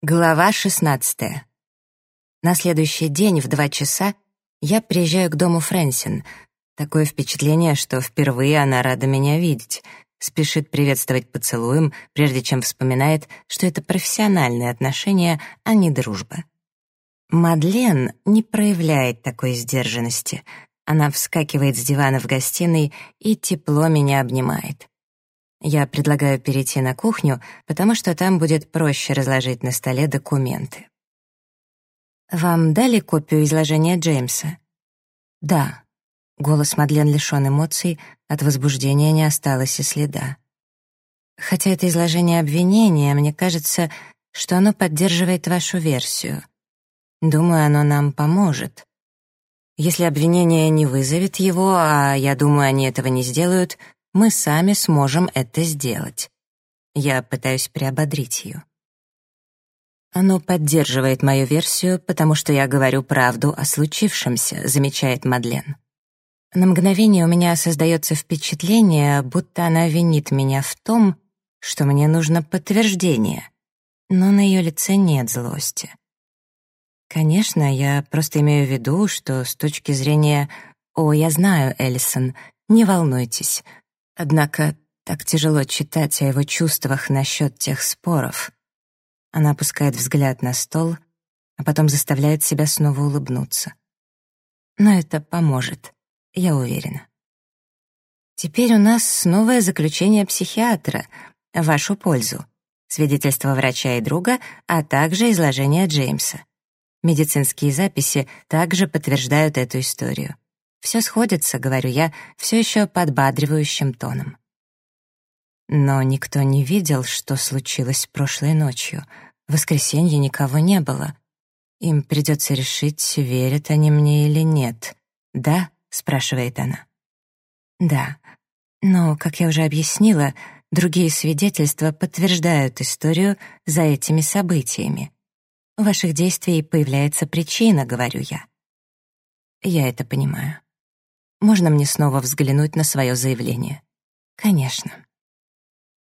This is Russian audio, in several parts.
Глава 16. На следующий день в два часа я приезжаю к дому Фрэнсин. Такое впечатление, что впервые она рада меня видеть. Спешит приветствовать поцелуем, прежде чем вспоминает, что это профессиональные отношения, а не дружба. Мадлен не проявляет такой сдержанности. Она вскакивает с дивана в гостиной и тепло меня обнимает. Я предлагаю перейти на кухню, потому что там будет проще разложить на столе документы. «Вам дали копию изложения Джеймса?» «Да». Голос Мадлен лишён эмоций, от возбуждения не осталось и следа. «Хотя это изложение обвинения, мне кажется, что оно поддерживает вашу версию. Думаю, оно нам поможет. Если обвинение не вызовет его, а я думаю, они этого не сделают, мы сами сможем это сделать. Я пытаюсь приободрить ее. Оно поддерживает мою версию, потому что я говорю правду о случившемся, замечает Мадлен. На мгновение у меня создается впечатление, будто она винит меня в том, что мне нужно подтверждение, но на ее лице нет злости. Конечно, я просто имею в виду, что с точки зрения «О, я знаю, Эллисон, не волнуйтесь, Однако так тяжело читать о его чувствах насчет тех споров. Она опускает взгляд на стол, а потом заставляет себя снова улыбнуться. Но это поможет, я уверена. Теперь у нас новое заключение психиатра в вашу пользу, свидетельство врача и друга, а также изложение Джеймса. Медицинские записи также подтверждают эту историю. Все сходится, говорю я, все еще подбадривающим тоном. Но никто не видел, что случилось прошлой ночью. В воскресенье никого не было. Им придется решить, верят они мне или нет. «Да?» — спрашивает она. «Да. Но, как я уже объяснила, другие свидетельства подтверждают историю за этими событиями. У ваших действий появляется причина, говорю я. Я это понимаю. Можно мне снова взглянуть на свое заявление? Конечно.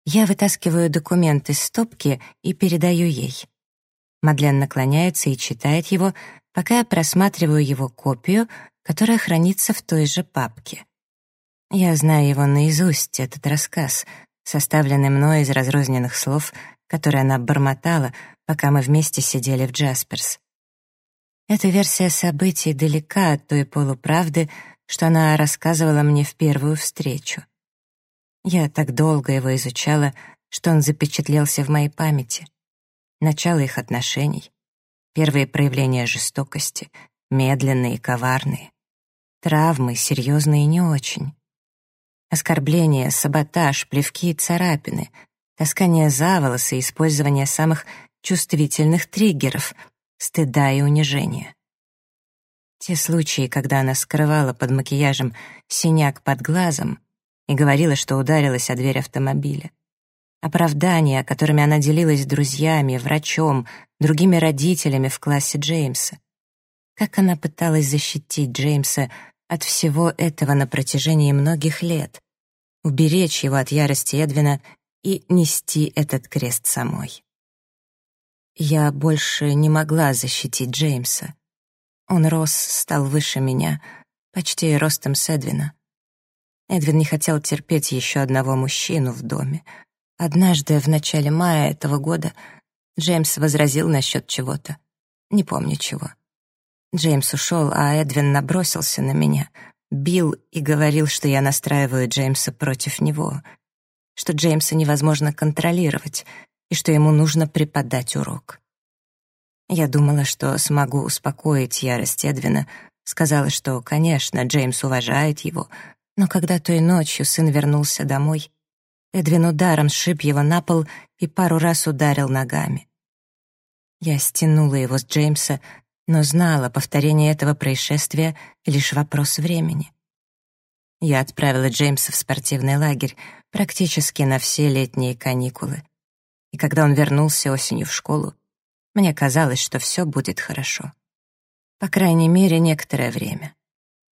Я вытаскиваю документ из стопки и передаю ей. Мадлен наклоняется и читает его, пока я просматриваю его копию, которая хранится в той же папке. Я знаю его наизусть, этот рассказ, составленный мной из разрозненных слов, которые она бормотала, пока мы вместе сидели в Джасперс. Эта версия событий далека от той полуправды, что она рассказывала мне в первую встречу. Я так долго его изучала, что он запечатлелся в моей памяти. Начало их отношений, первые проявления жестокости, медленные и коварные, травмы, серьезные и не очень. Оскорбления, саботаж, плевки и царапины, таскание за волосы и использование самых чувствительных триггеров, стыда и унижения. Те случаи, когда она скрывала под макияжем синяк под глазом и говорила, что ударилась о дверь автомобиля. Оправдания, которыми она делилась с друзьями, врачом, другими родителями в классе Джеймса. Как она пыталась защитить Джеймса от всего этого на протяжении многих лет, уберечь его от ярости Эдвина и нести этот крест самой. Я больше не могла защитить Джеймса. Он рос, стал выше меня, почти ростом с Эдвина. Эдвин не хотел терпеть еще одного мужчину в доме. Однажды, в начале мая этого года, Джеймс возразил насчет чего-то. Не помню чего. Джеймс ушел, а Эдвин набросился на меня, бил и говорил, что я настраиваю Джеймса против него, что Джеймса невозможно контролировать и что ему нужно преподать урок. Я думала, что смогу успокоить ярость Эдвина, сказала, что, конечно, Джеймс уважает его, но когда той ночью сын вернулся домой, Эдвин ударом сшиб его на пол и пару раз ударил ногами. Я стянула его с Джеймса, но знала, повторение этого происшествия — лишь вопрос времени. Я отправила Джеймса в спортивный лагерь практически на все летние каникулы. И когда он вернулся осенью в школу, мне казалось, что все будет хорошо. По крайней мере, некоторое время.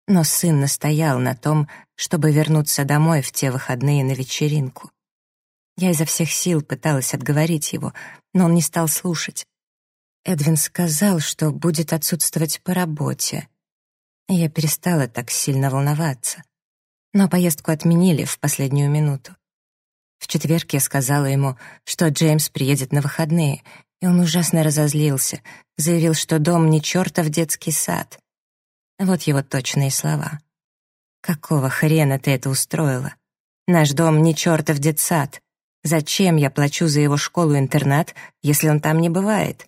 Но сын настоял на том, чтобы вернуться домой в те выходные на вечеринку. Я изо всех сил пыталась отговорить его, но он не стал слушать, Эдвин сказал, что будет отсутствовать по работе. Я перестала так сильно волноваться. Но поездку отменили в последнюю минуту. В четверг я сказала ему, что Джеймс приедет на выходные, и он ужасно разозлился, заявил, что дом не чертов детский сад. Вот его точные слова. «Какого хрена ты это устроила? Наш дом не чертов детсад. Зачем я плачу за его школу-интернат, если он там не бывает?»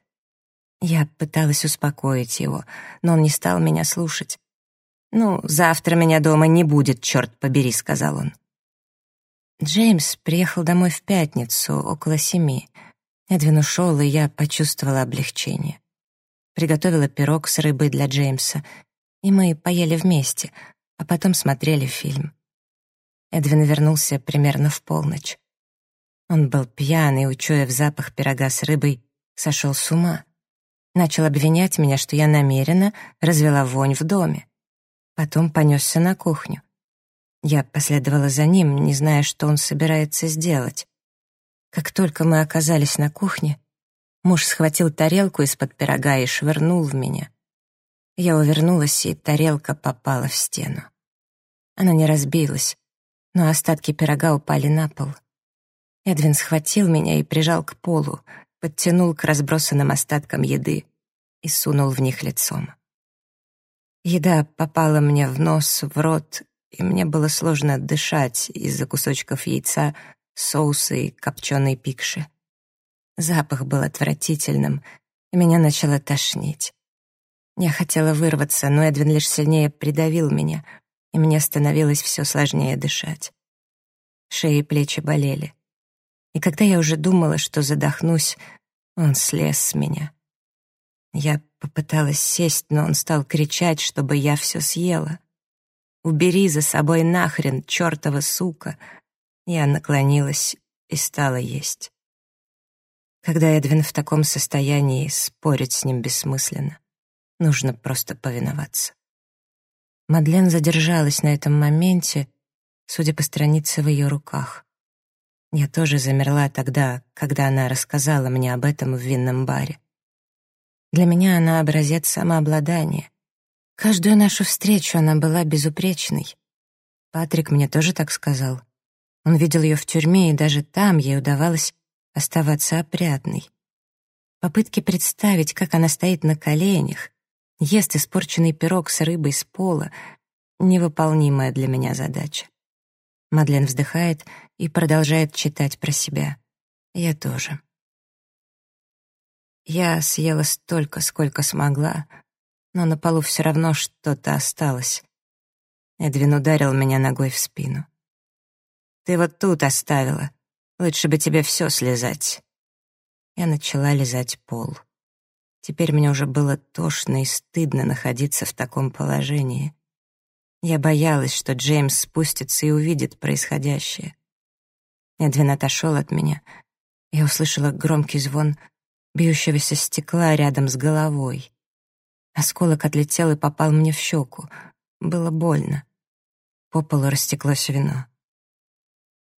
Я пыталась успокоить его, но он не стал меня слушать. «Ну, завтра меня дома не будет, черт побери», — сказал он. Джеймс приехал домой в пятницу, около семи. Эдвин ушел, и я почувствовала облегчение. Приготовила пирог с рыбой для Джеймса, и мы поели вместе, а потом смотрели фильм. Эдвин вернулся примерно в полночь. Он был пьяный, учуяв запах пирога с рыбой, сошел с ума. Начал обвинять меня, что я намеренно развела вонь в доме. Потом понесся на кухню. Я последовала за ним, не зная, что он собирается сделать. Как только мы оказались на кухне, муж схватил тарелку из-под пирога и швырнул в меня. Я увернулась, и тарелка попала в стену. Она не разбилась, но остатки пирога упали на пол. Эдвин схватил меня и прижал к полу, подтянул к разбросанным остаткам еды и сунул в них лицом. Еда попала мне в нос, в рот и мне было сложно дышать из-за кусочков яйца, соуса и копченой пикши. Запах был отвратительным, и меня начало тошнить. Я хотела вырваться, но Эдвин лишь сильнее придавил меня, и мне становилось все сложнее дышать. Шеи и плечи болели. И когда я уже думала, что задохнусь, он слез с меня. Я попыталась сесть, но он стал кричать, чтобы я все съела. Убери за собой нахрен, чертова сука!» Я наклонилась и стала есть. Когда Эдвин в таком состоянии, спорить с ним бессмысленно. Нужно просто повиноваться. Мадлен задержалась на этом моменте, судя по странице в ее руках. Я тоже замерла тогда, когда она рассказала мне об этом в винном баре. Для меня она образец самообладания, Каждую нашу встречу она была безупречной. Патрик мне тоже так сказал. Он видел ее в тюрьме, и даже там ей удавалось оставаться опрятной. Попытки представить, как она стоит на коленях, ест испорченный пирог с рыбой с пола — невыполнимая для меня задача. Мадлен вздыхает и продолжает читать про себя. Я тоже. Я съела столько, сколько смогла, но на полу все равно что-то осталось. Эдвин ударил меня ногой в спину. «Ты вот тут оставила. Лучше бы тебе все слезать». Я начала лизать пол. Теперь мне уже было тошно и стыдно находиться в таком положении. Я боялась, что Джеймс спустится и увидит происходящее. Эдвин отошел от меня. Я услышала громкий звон бьющегося стекла рядом с головой. Осколок отлетел и попал мне в щеку. Было больно. По полу растеклось вино.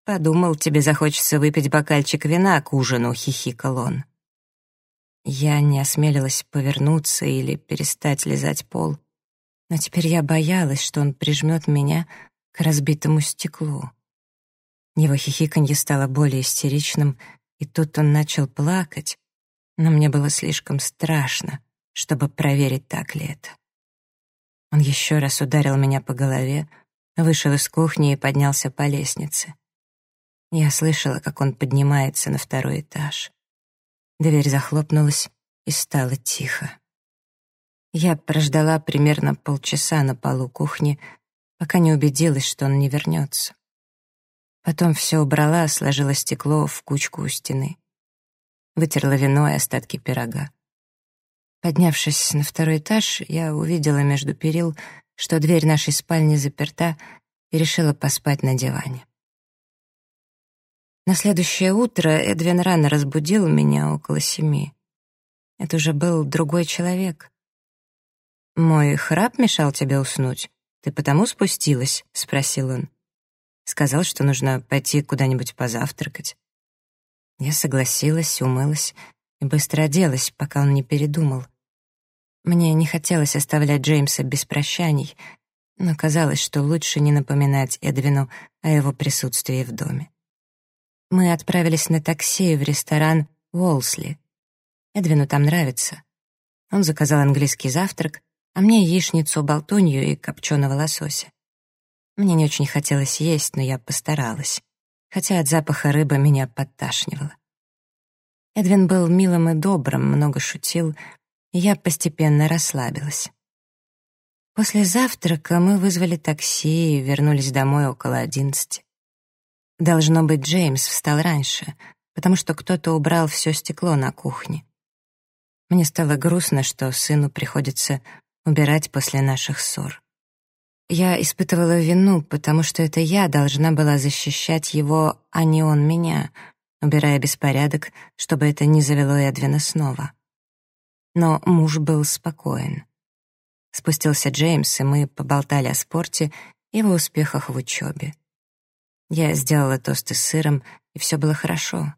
«Подумал, тебе захочется выпить бокальчик вина к ужину», — хихикал он. Я не осмелилась повернуться или перестать лизать пол, но теперь я боялась, что он прижмет меня к разбитому стеклу. Его хихиканье стало более истеричным, и тут он начал плакать, но мне было слишком страшно чтобы проверить, так ли это. Он еще раз ударил меня по голове, вышел из кухни и поднялся по лестнице. Я слышала, как он поднимается на второй этаж. Дверь захлопнулась, и стало тихо. Я прождала примерно полчаса на полу кухни, пока не убедилась, что он не вернется. Потом все убрала, сложила стекло в кучку у стены. Вытерла вино и остатки пирога. Поднявшись на второй этаж, я увидела между перил, что дверь нашей спальни заперта, и решила поспать на диване. На следующее утро Эдвин рано разбудил меня около семи. Это уже был другой человек. «Мой храп мешал тебе уснуть? Ты потому спустилась?» — спросил он. Сказал, что нужно пойти куда-нибудь позавтракать. Я согласилась, умылась и быстро оделась, пока он не передумал. Мне не хотелось оставлять Джеймса без прощаний, но казалось, что лучше не напоминать Эдвину о его присутствии в доме. Мы отправились на такси в ресторан Уолсли. Эдвину там нравится. Он заказал английский завтрак, а мне яичницу, болтунью и копченого лосося. Мне не очень хотелось есть, но я постаралась, хотя от запаха рыбы меня подташнивало. Эдвин был милым и добрым, много шутил, и я постепенно расслабилась. После завтрака мы вызвали такси и вернулись домой около одиннадцати. Должно быть, Джеймс встал раньше, потому что кто-то убрал все стекло на кухне. Мне стало грустно, что сыну приходится убирать после наших ссор. Я испытывала вину, потому что это я должна была защищать его, а не он меня, убирая беспорядок, чтобы это не завело Эдвина снова. Но муж был спокоен. Спустился Джеймс, и мы поболтали о спорте и его успехах в учебе. Я сделала тосты с сыром, и все было хорошо.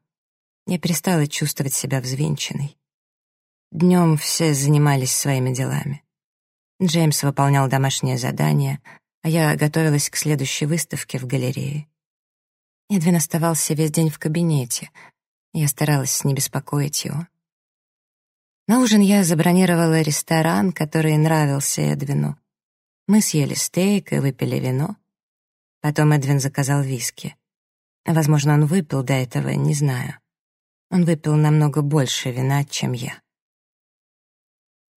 Я перестала чувствовать себя взвинченной. Днем все занимались своими делами. Джеймс выполнял домашнее задание, а я готовилась к следующей выставке в галерее. Эдвин оставался весь день в кабинете. Я старалась не беспокоить его. На ужин я забронировала ресторан, который нравился Эдвину. Мы съели стейк и выпили вино. Потом Эдвин заказал виски. Возможно, он выпил до этого, не знаю. Он выпил намного больше вина, чем я.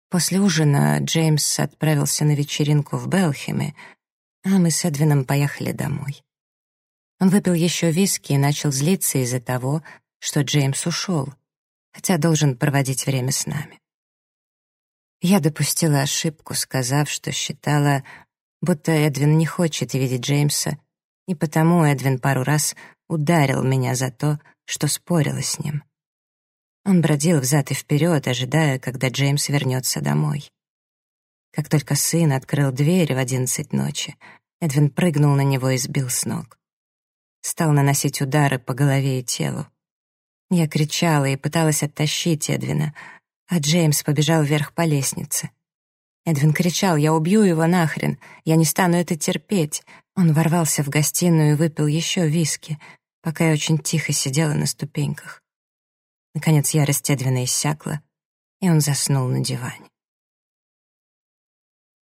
После ужина Джеймс отправился на вечеринку в Белхеме, а мы с Эдвином поехали домой. Он выпил еще виски и начал злиться из-за того, что Джеймс ушел — хотя должен проводить время с нами. Я допустила ошибку, сказав, что считала, будто Эдвин не хочет видеть Джеймса, и потому Эдвин пару раз ударил меня за то, что спорила с ним. Он бродил взад и вперед, ожидая, когда Джеймс вернется домой. Как только сын открыл дверь в одиннадцать ночи, Эдвин прыгнул на него и сбил с ног. Стал наносить удары по голове и телу. Я кричала и пыталась оттащить Эдвина, а Джеймс побежал вверх по лестнице. Эдвин кричал, «Я убью его нахрен! Я не стану это терпеть!» Он ворвался в гостиную и выпил еще виски, пока я очень тихо сидела на ступеньках. Наконец ярость Эдвина иссякла, и он заснул на диване.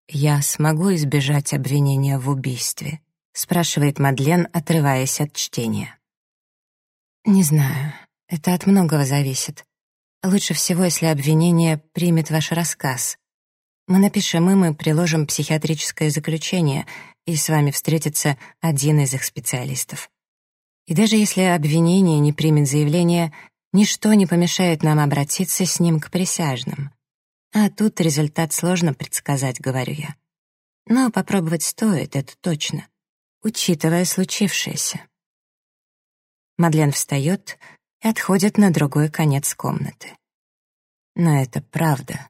«Я смогу избежать обвинения в убийстве?» — спрашивает Мадлен, отрываясь от чтения. «Не знаю. Это от многого зависит. Лучше всего, если обвинение примет ваш рассказ. Мы напишем им и приложим психиатрическое заключение, и с вами встретится один из их специалистов. И даже если обвинение не примет заявление, ничто не помешает нам обратиться с ним к присяжным. А тут результат сложно предсказать, говорю я. Но попробовать стоит, это точно, учитывая случившееся. Мадлен встает, и отходит на другой конец комнаты. Но это правда.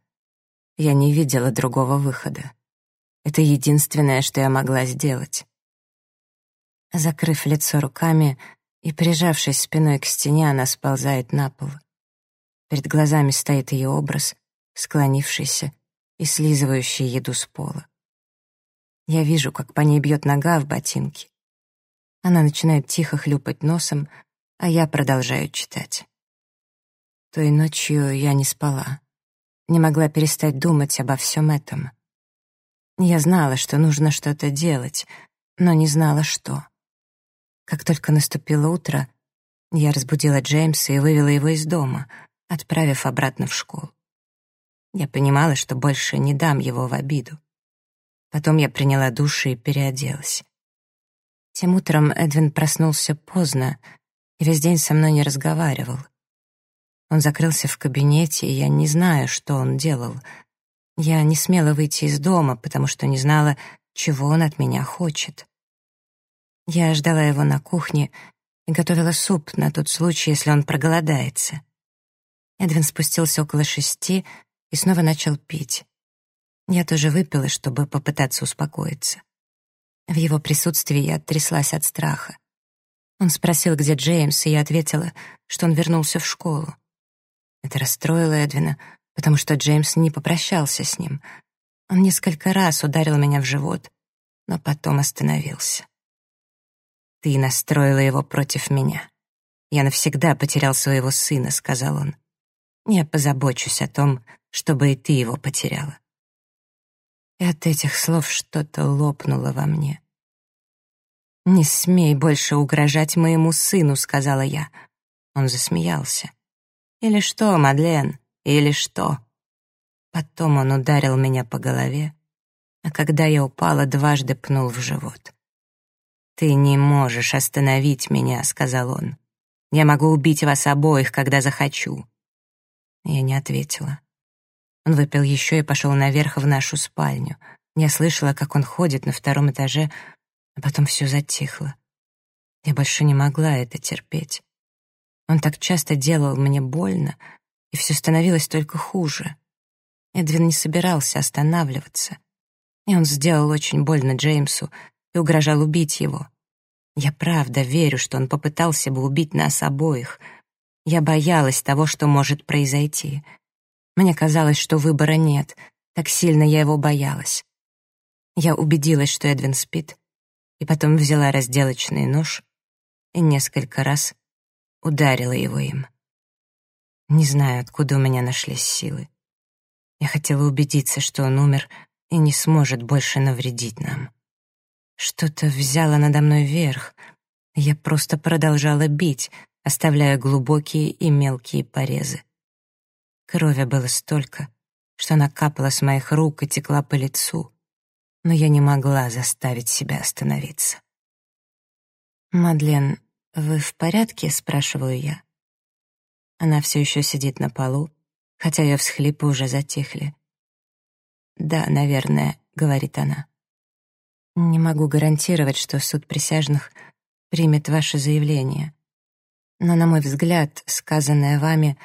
Я не видела другого выхода. Это единственное, что я могла сделать. Закрыв лицо руками и прижавшись спиной к стене, она сползает на пол. Перед глазами стоит ее образ, склонившийся и слизывающий еду с пола. Я вижу, как по ней бьет нога в ботинке. Она начинает тихо хлюпать носом, а я продолжаю читать. Той ночью я не спала, не могла перестать думать обо всем этом. Я знала, что нужно что-то делать, но не знала, что. Как только наступило утро, я разбудила Джеймса и вывела его из дома, отправив обратно в школу. Я понимала, что больше не дам его в обиду. Потом я приняла душ и переоделась. Тем утром Эдвин проснулся поздно и весь день со мной не разговаривал. Он закрылся в кабинете, и я не знаю, что он делал. Я не смела выйти из дома, потому что не знала, чего он от меня хочет. Я ждала его на кухне и готовила суп на тот случай, если он проголодается. Эдвин спустился около шести и снова начал пить. Я тоже выпила, чтобы попытаться успокоиться. В его присутствии я тряслась от страха. Он спросил, где Джеймс, и я ответила, что он вернулся в школу. Это расстроило Эдвина, потому что Джеймс не попрощался с ним. Он несколько раз ударил меня в живот, но потом остановился. «Ты настроила его против меня. Я навсегда потерял своего сына», — сказал он. «Я позабочусь о том, чтобы и ты его потеряла». И от этих слов что-то лопнуло во мне. «Не смей больше угрожать моему сыну», — сказала я. Он засмеялся. «Или что, Мадлен, или что?» Потом он ударил меня по голове, а когда я упала, дважды пнул в живот. «Ты не можешь остановить меня», — сказал он. «Я могу убить вас обоих, когда захочу». Я не ответила. Он выпил еще и пошел наверх в нашу спальню. Я слышала, как он ходит на втором этаже, а потом все затихло. Я больше не могла это терпеть. Он так часто делал мне больно, и все становилось только хуже. Эдвин не собирался останавливаться. И он сделал очень больно Джеймсу и угрожал убить его. Я правда верю, что он попытался бы убить нас обоих. Я боялась того, что может произойти. Мне казалось, что выбора нет. Так сильно я его боялась. Я убедилась, что Эдвин спит, и потом взяла разделочный нож и несколько раз ударила его им. Не знаю, откуда у меня нашлись силы. Я хотела убедиться, что он умер и не сможет больше навредить нам. Что-то взяло надо мной верх. Я просто продолжала бить, оставляя глубокие и мелкие порезы. Крови было столько, что она капала с моих рук и текла по лицу, но я не могла заставить себя остановиться. «Мадлен, вы в порядке?» — спрашиваю я. Она все еще сидит на полу, хотя ее всхлипы уже затихли. «Да, наверное», — говорит она. «Не могу гарантировать, что суд присяжных примет ваше заявление. Но, на мой взгляд, сказанное вами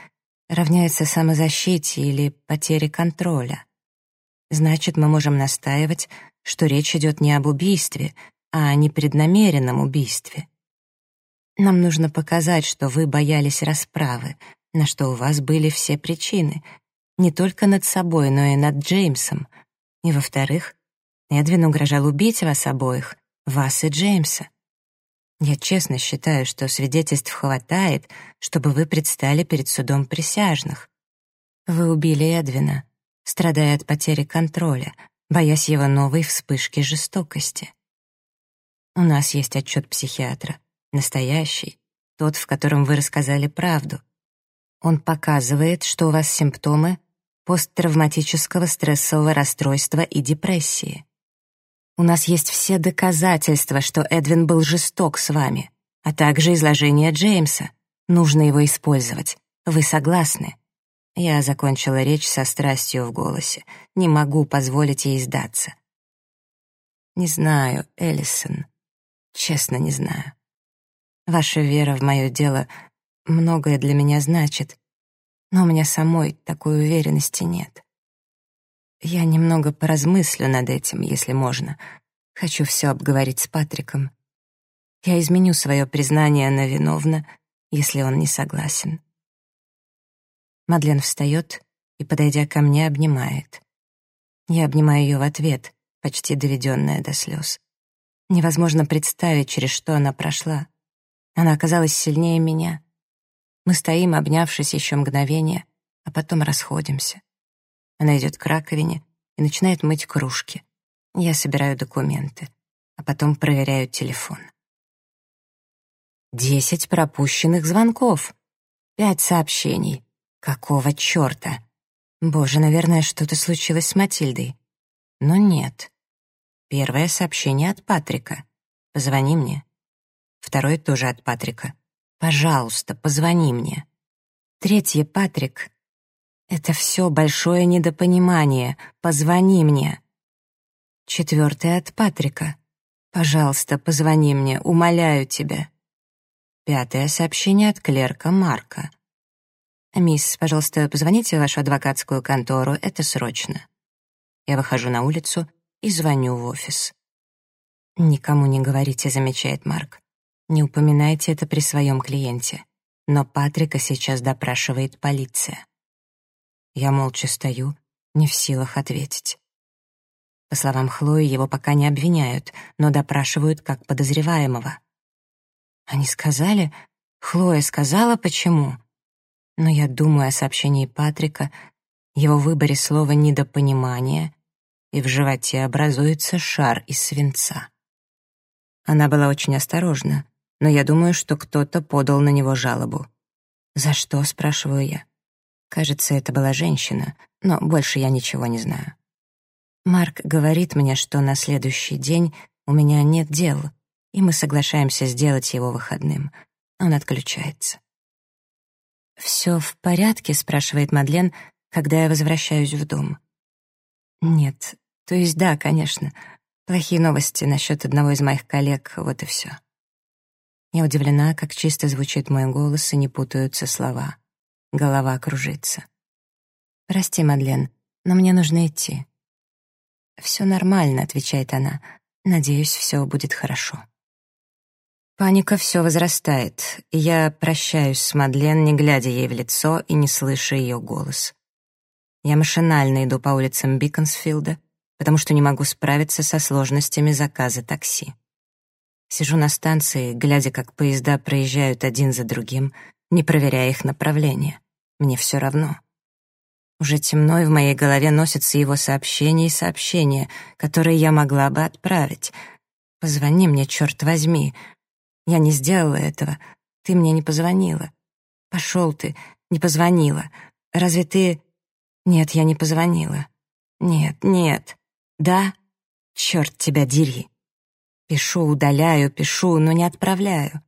равняется самозащите или потере контроля. Значит, мы можем настаивать, что речь идет не об убийстве, а о непреднамеренном убийстве. Нам нужно показать, что вы боялись расправы, на что у вас были все причины, не только над собой, но и над Джеймсом. И, во-вторых, Эдвин угрожал убить вас обоих, вас и Джеймса. Я честно считаю, что свидетельств хватает, чтобы вы предстали перед судом присяжных. Вы убили Эдвина, страдая от потери контроля, боясь его новой вспышки жестокости. У нас есть отчет психиатра, настоящий, тот, в котором вы рассказали правду. Он показывает, что у вас симптомы посттравматического стрессового расстройства и депрессии. У нас есть все доказательства, что Эдвин был жесток с вами, а также изложение Джеймса. Нужно его использовать. Вы согласны? Я закончила речь со страстью в голосе. Не могу позволить ей сдаться. Не знаю, Эллисон. Честно, не знаю. Ваша вера в мое дело многое для меня значит, но у меня самой такой уверенности нет. Я немного поразмыслю над этим, если можно. Хочу все обговорить с Патриком. Я изменю свое признание на виновна, если он не согласен. Мадлен встает и, подойдя ко мне, обнимает. Я обнимаю ее в ответ, почти доведенная до слез. Невозможно представить, через что она прошла. Она оказалась сильнее меня. Мы стоим, обнявшись еще мгновение, а потом расходимся. Она идет к раковине и начинает мыть кружки. Я собираю документы, а потом проверяю телефон. Десять пропущенных звонков. Пять сообщений. Какого черта? Боже, наверное, что-то случилось с Матильдой. Но нет. Первое сообщение от Патрика. Позвони мне. Второй тоже от Патрика. «Пожалуйста, позвони мне». Третье, Патрик. «Это все большое недопонимание. Позвони мне». Четвертое от Патрика. «Пожалуйста, позвони мне, умоляю тебя». Пятое сообщение от клерка Марка. «Мисс, пожалуйста, позвоните в вашу адвокатскую контору, это срочно». Я выхожу на улицу и звоню в офис. «Никому не говорите», — замечает Марк. Не упоминайте это при своем клиенте. Но Патрика сейчас допрашивает полиция. Я молча стою, не в силах ответить. По словам Хлои, его пока не обвиняют, но допрашивают как подозреваемого. Они сказали? Хлоя сказала, почему? Но я думаю о сообщении Патрика, его выборе слова «недопонимание», и в животе образуется шар из свинца. Она была очень осторожна, но я думаю, что кто-то подал на него жалобу. «За что?» — спрашиваю я. Кажется, это была женщина, но больше я ничего не знаю. Марк говорит мне, что на следующий день у меня нет дел, и мы соглашаемся сделать его выходным. Он отключается. «Все в порядке?» — спрашивает Мадлен, когда я возвращаюсь в дом. «Нет, то есть да, конечно. Плохие новости насчет одного из моих коллег, вот и все». Я удивлена, как чисто звучит мой голос и не путаются слова. Голова кружится. «Прости, Мадлен, но мне нужно идти». «Все нормально», — отвечает она. «Надеюсь, все будет хорошо». Паника все возрастает, и я прощаюсь с Мадлен, не глядя ей в лицо и не слыша ее голос. Я машинально иду по улицам Биконсфилда, потому что не могу справиться со сложностями заказа такси. Сижу на станции, глядя, как поезда проезжают один за другим, не проверяя их направление. Мне все равно. Уже темно, и в моей голове носятся его сообщения и сообщения, которые я могла бы отправить. «Позвони мне, черт возьми!» Я не сделала этого. Ты мне не позвонила. Пошел ты, не позвонила. Разве ты... Нет, я не позвонила. Нет, нет. Да? Черт тебя дери. Пишу, удаляю, пишу, но не отправляю.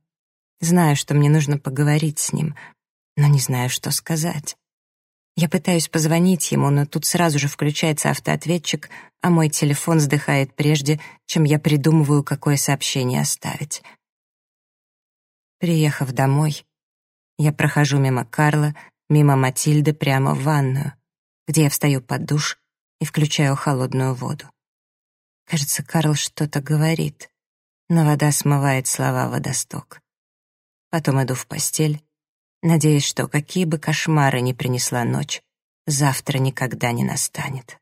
Знаю, что мне нужно поговорить с ним, но не знаю, что сказать. Я пытаюсь позвонить ему, но тут сразу же включается автоответчик, а мой телефон сдыхает прежде, чем я придумываю, какое сообщение оставить. Приехав домой, я прохожу мимо Карла, мимо Матильды прямо в ванную, где я встаю под душ и включаю холодную воду. Кажется, Карл что-то говорит, но вода смывает слова водосток. Потом иду в постель, надеясь, что какие бы кошмары ни принесла ночь, завтра никогда не настанет.